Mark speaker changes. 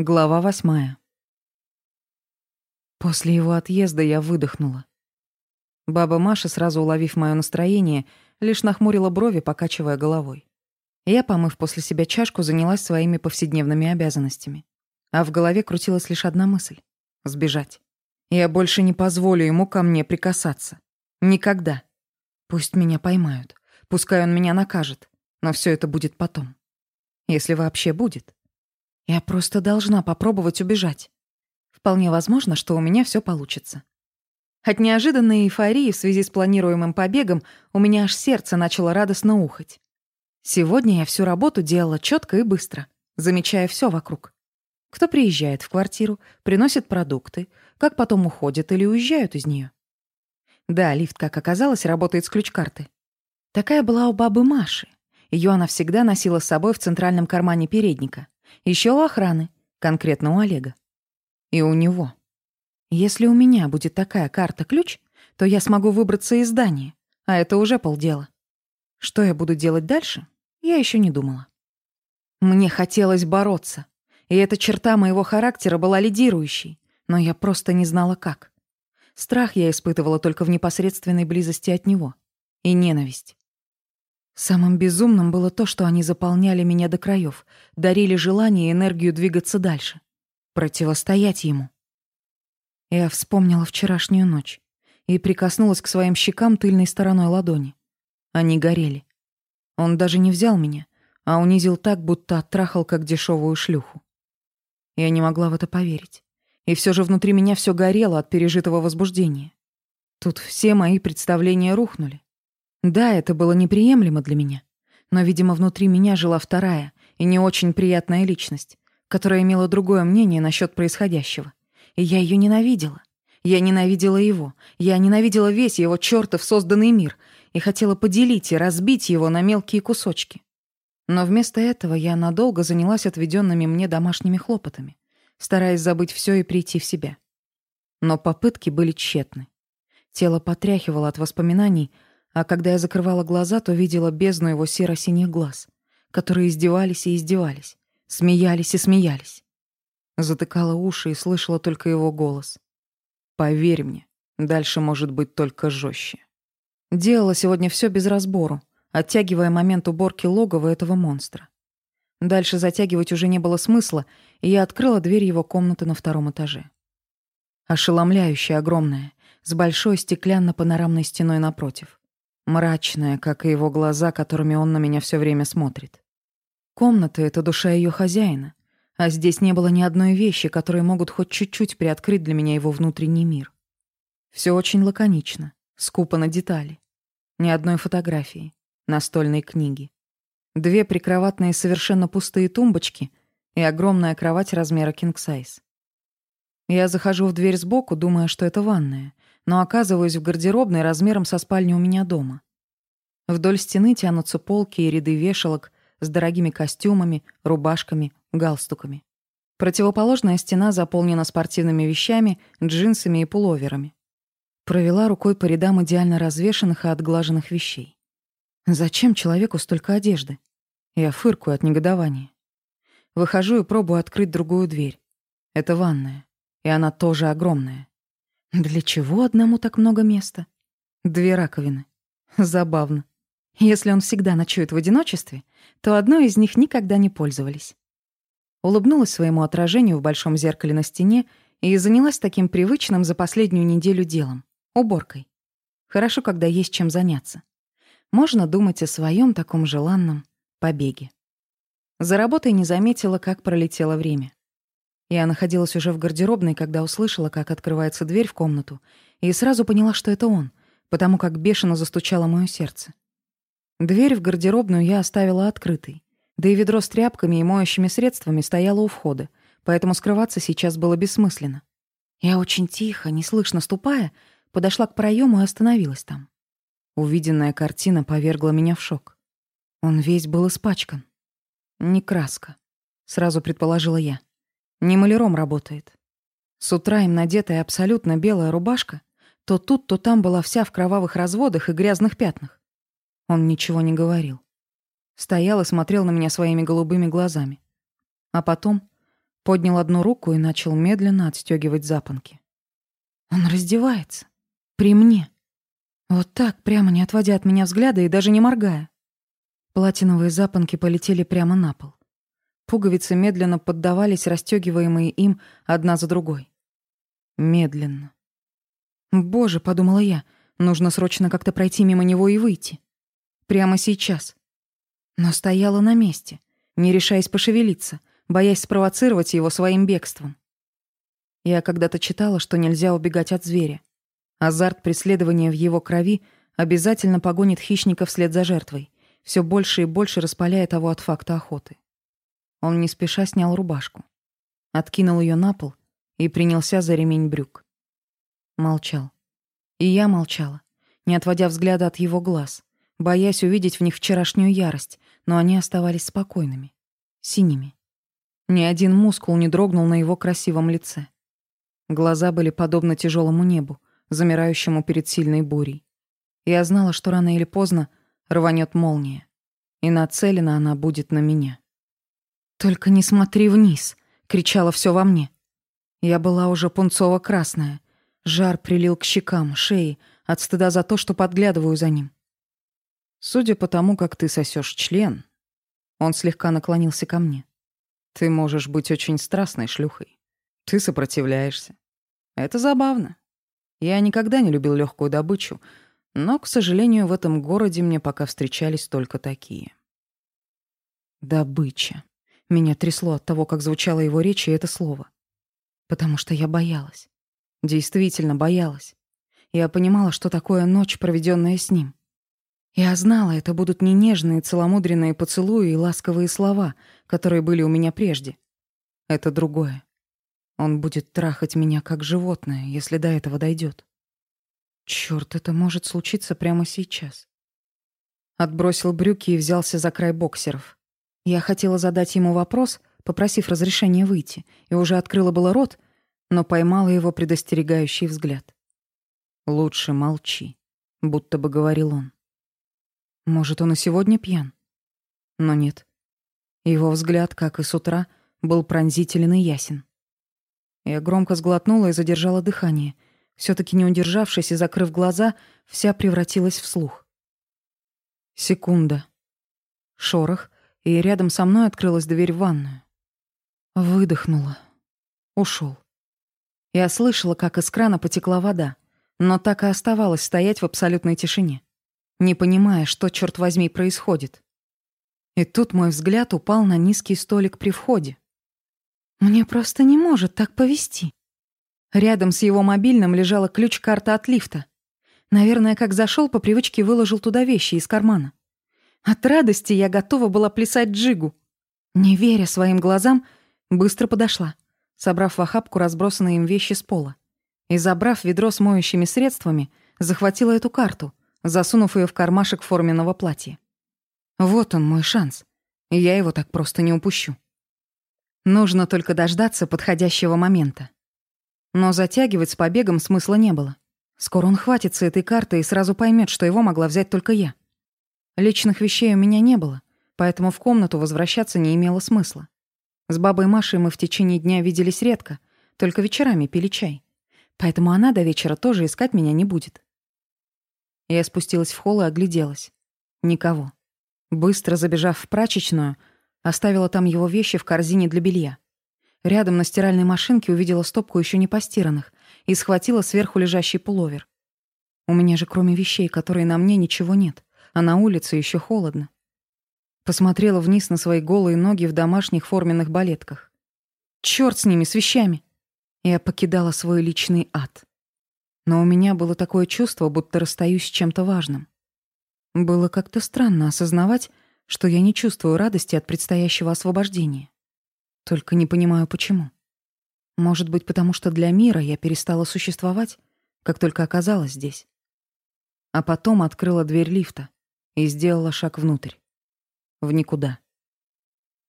Speaker 1: Глава восьмая. После его отъезда я выдохнула. Баба Маша, сразу уловив моё настроение, лишь нахмурила брови, покачивая головой. Я, помыв после себя чашку, занялась своими повседневными обязанностями. А в голове крутилась лишь одна мысль — сбежать. Я больше не позволю ему ко мне прикасаться. Никогда. Пусть меня поймают. Пускай он меня накажет. Но всё это будет потом. Если вообще будет. Я просто должна попробовать убежать. Вполне возможно, что у меня все получится. От неожиданной эйфории в связи с планируемым побегом у меня аж сердце начало радостно ухать. Сегодня я всю работу делала четко и быстро, замечая все вокруг. Кто приезжает в квартиру, приносит продукты, как потом уходят или уезжают из нее. Да, лифт, как оказалось, работает с ключ-карты. Такая была у бабы Маши. Ее она всегда носила с собой в центральном кармане передника. Еще у охраны, конкретно у Олега. И у него. Если у меня будет такая карта-ключ, то я смогу выбраться из здания, а это уже полдела. Что я буду делать дальше, я еще не думала. Мне хотелось бороться, и эта черта моего характера была лидирующей, но я просто не знала как. Страх я испытывала только в непосредственной близости от него. И ненависть. Самым безумным было то, что они заполняли меня до краев, дарили желание и энергию двигаться дальше, противостоять ему. Я вспомнила вчерашнюю ночь и прикоснулась к своим щекам тыльной стороной ладони. Они горели. Он даже не взял меня, а унизил так, будто оттрахал, как дешевую шлюху. Я не могла в это поверить. И все же внутри меня все горело от пережитого возбуждения. Тут все мои представления рухнули. Да, это было неприемлемо для меня. Но, видимо, внутри меня жила вторая и не очень приятная личность, которая имела другое мнение насчет происходящего. И я ее ненавидела. Я ненавидела его. Я ненавидела весь его чертов созданный мир и хотела поделить и разбить его на мелкие кусочки. Но вместо этого я надолго занялась отведенными мне домашними хлопотами, стараясь забыть все и прийти в себя. Но попытки были тщетны. Тело потряхивало от воспоминаний, а когда я закрывала глаза, то видела бездну его серо-синих глаз, которые издевались и издевались, смеялись и смеялись. Затыкала уши и слышала только его голос. «Поверь мне, дальше может быть только жестче. Делала сегодня все без разбору, оттягивая момент уборки логова этого монстра. Дальше затягивать уже не было смысла, и я открыла дверь его комнаты на втором этаже. Ошеломляющая, огромная, с большой стеклянно-панорамной стеной напротив мрачная, как и его глаза, которыми он на меня все время смотрит. Комната — это душа ее хозяина, а здесь не было ни одной вещи, которые могут хоть чуть-чуть приоткрыть для меня его внутренний мир. Все очень лаконично, скупо на детали. Ни одной фотографии, настольной книги. Две прикроватные совершенно пустые тумбочки и огромная кровать размера кинг-сайз. Я захожу в дверь сбоку, думая, что это ванная, но оказываюсь в гардеробной размером со спальню у меня дома. Вдоль стены тянутся полки и ряды вешалок с дорогими костюмами, рубашками, галстуками. Противоположная стена заполнена спортивными вещами, джинсами и пуловерами. Провела рукой по рядам идеально развешанных и отглаженных вещей. Зачем человеку столько одежды? Я фыркую от негодования. Выхожу и пробую открыть другую дверь. Это ванная, и она тоже огромная. Для чего одному так много места? Две раковины. Забавно. Если он всегда ночует в одиночестве, то одной из них никогда не пользовались. Улыбнулась своему отражению в большом зеркале на стене и занялась таким привычным за последнюю неделю делом — уборкой. Хорошо, когда есть чем заняться. Можно думать о своем таком желанном побеге. За работой не заметила, как пролетело время. Я находилась уже в гардеробной, когда услышала, как открывается дверь в комнату, и сразу поняла, что это он, потому как бешено застучало мое сердце. Дверь в гардеробную я оставила открытой, да и ведро с тряпками и моющими средствами стояло у входа, поэтому скрываться сейчас было бессмысленно. Я очень тихо, неслышно ступая, подошла к проему и остановилась там. Увиденная картина повергла меня в шок. Он весь был испачкан. Не краска, сразу предположила я. Не маляром работает. С утра им надетая абсолютно белая рубашка, то тут, то там была вся в кровавых разводах и грязных пятнах. Он ничего не говорил. Стоял и смотрел на меня своими голубыми глазами. А потом Поднял одну руку и начал медленно отстегивать запонки. Он раздевается. При мне. Вот так, прямо не отводя от меня взгляда и даже не моргая. Платиновые запонки полетели прямо на пол. Пуговицы медленно поддавались, расстёгиваемые им одна за другой. Медленно. «Боже», — подумала я, — «нужно срочно как-то пройти мимо него и выйти. Прямо сейчас». Но стояла на месте, не решаясь пошевелиться, боясь спровоцировать его своим бегством. Я когда-то читала, что нельзя убегать от зверя. Азарт преследования в его крови обязательно погонит хищника вслед за жертвой, все больше и больше распаляя того от факта охоты. Он не спеша снял рубашку, откинул ее на пол и принялся за ремень брюк. Молчал. И я молчала, не отводя взгляда от его глаз, боясь увидеть в них вчерашнюю ярость, но они оставались спокойными, синими. Ни один мускул не дрогнул на его красивом лице. Глаза были подобны тяжелому небу, замирающему перед сильной бурей. Я знала, что рано или поздно рванет молния, и нацелена она будет на меня. «Только не смотри вниз!» — кричало все во мне. Я была уже пунцово-красная. Жар прилил к щекам, шее, от стыда за то, что подглядываю за ним. «Судя по тому, как ты сосешь член...» Он слегка наклонился ко мне. «Ты можешь быть очень страстной шлюхой. Ты сопротивляешься. Это забавно. Я никогда не любил легкую добычу, но, к сожалению, в этом городе мне пока встречались только такие. Добыча. Меня трясло от того, как звучало его речь и это слово. Потому что я боялась. Действительно боялась. Я понимала, что такое ночь, проведенная с ним. Я знала, это будут не нежные, целомудренные поцелуи и ласковые слова, которые были у меня прежде. Это другое. Он будет трахать меня как животное, если до этого дойдет. Черт, это может случиться прямо сейчас. Отбросил брюки и взялся за край боксеров. Я хотела задать ему вопрос, попросив разрешения выйти, и уже открыла было рот, но поймала его предостерегающий взгляд. «Лучше молчи», — будто бы говорил он. Может, он и сегодня пьян? Но нет. Его взгляд, как и с утра, был пронзителен и ясен. Я громко сглотнула и задержала дыхание. все таки не удержавшись и закрыв глаза, вся превратилась в слух. Секунда. Шорох, и рядом со мной открылась дверь в ванную. Выдохнула. Ушел. Я слышала, как из крана потекла вода, но так и оставалась стоять в абсолютной тишине, не понимая, что, черт возьми, происходит. И тут мой взгляд упал на низкий столик при входе. Мне просто не может так повести. Рядом с его мобильным лежала ключ-карта от лифта. Наверное, как зашел, по привычке выложил туда вещи из кармана. От радости я готова была плясать джигу. Не веря своим глазам, быстро подошла, собрав в охапку разбросанные им вещи с пола. И, забрав ведро с моющими средствами, захватила эту карту, засунув ее в кармашек форменного платья. Вот он мой шанс, и я его так просто не упущу. Нужно только дождаться подходящего момента. Но затягивать с побегом смысла не было. Скоро он хватится этой карты и сразу поймет, что его могла взять только я. Личных вещей у меня не было, поэтому в комнату возвращаться не имело смысла. С бабой Машей мы в течение дня виделись редко, только вечерами пили чай. Поэтому она до вечера тоже искать меня не будет. Я спустилась в холл и огляделась. Никого. Быстро забежав в прачечную, оставила там его вещи в корзине для белья. Рядом на стиральной машинке увидела стопку еще не постиранных и схватила сверху лежащий пуловер. У меня же кроме вещей, которые на мне, ничего нет а на улице еще холодно. Посмотрела вниз на свои голые ноги в домашних форменных балетках. Черт с ними, с вещами! Я покидала свой личный ад. Но у меня было такое чувство, будто расстаюсь с чем-то важным. Было как-то странно осознавать, что я не чувствую радости от предстоящего освобождения. Только не понимаю, почему. Может быть, потому что для мира я перестала существовать, как только оказалась здесь. А потом открыла дверь лифта и сделала шаг внутрь. В никуда.